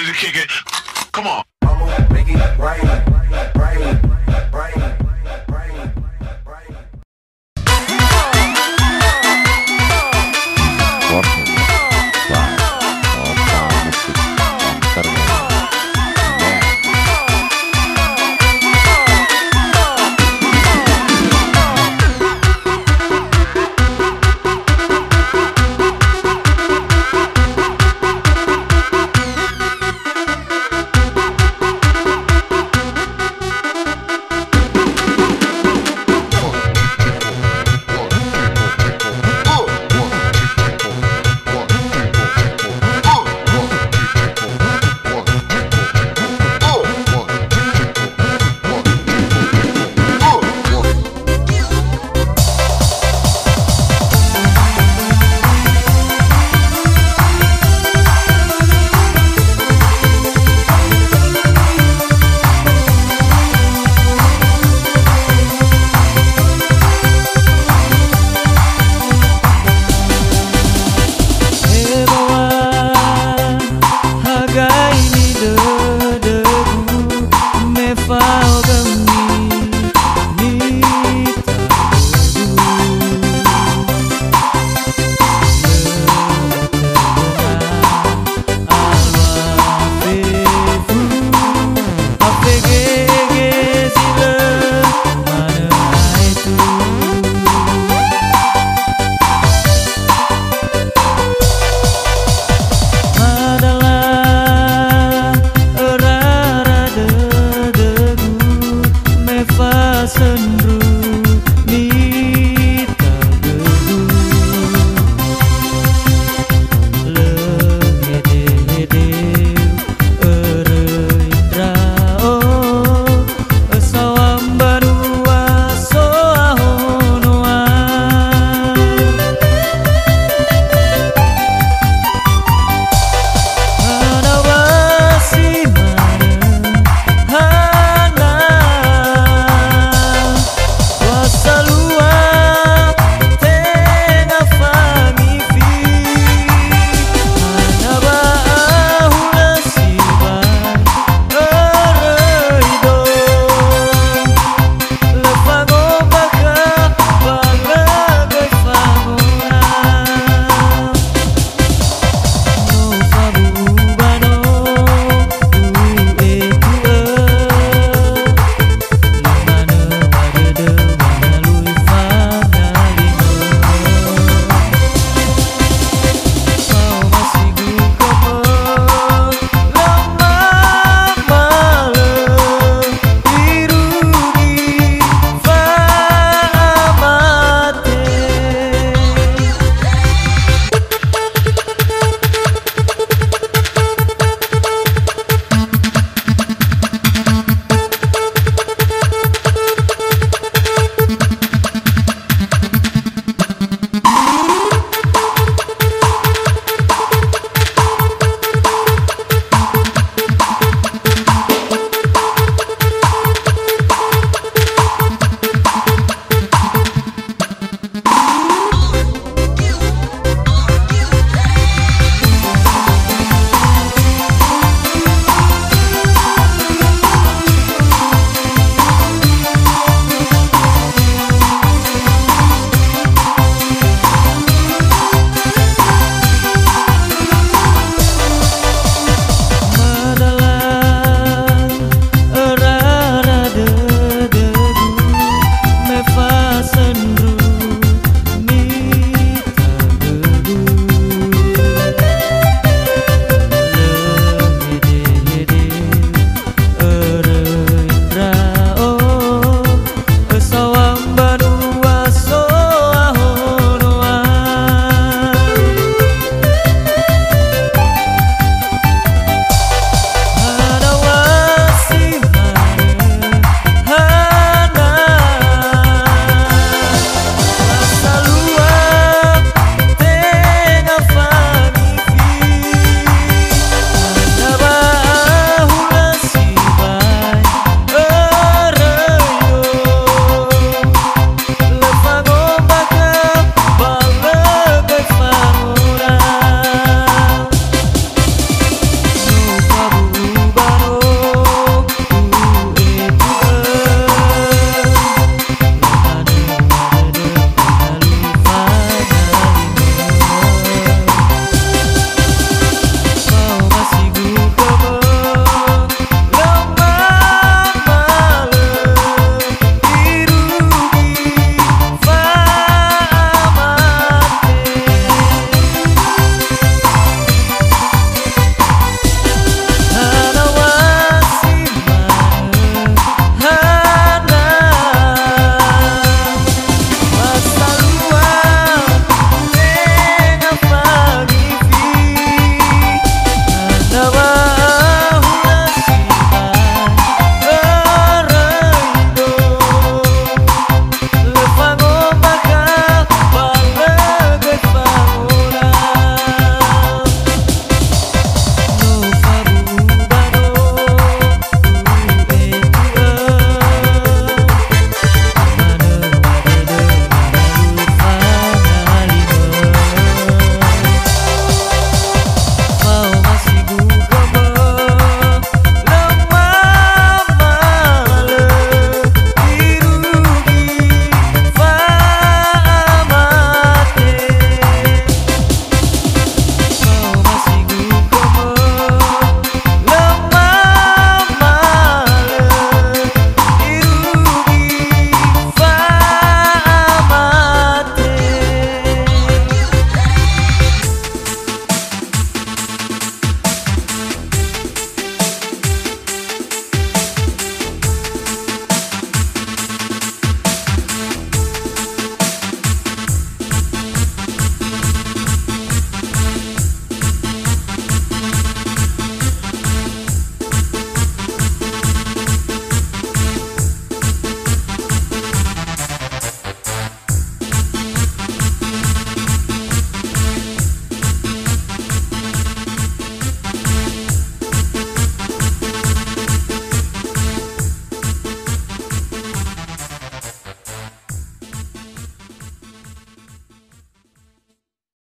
ready to kick it. Come on.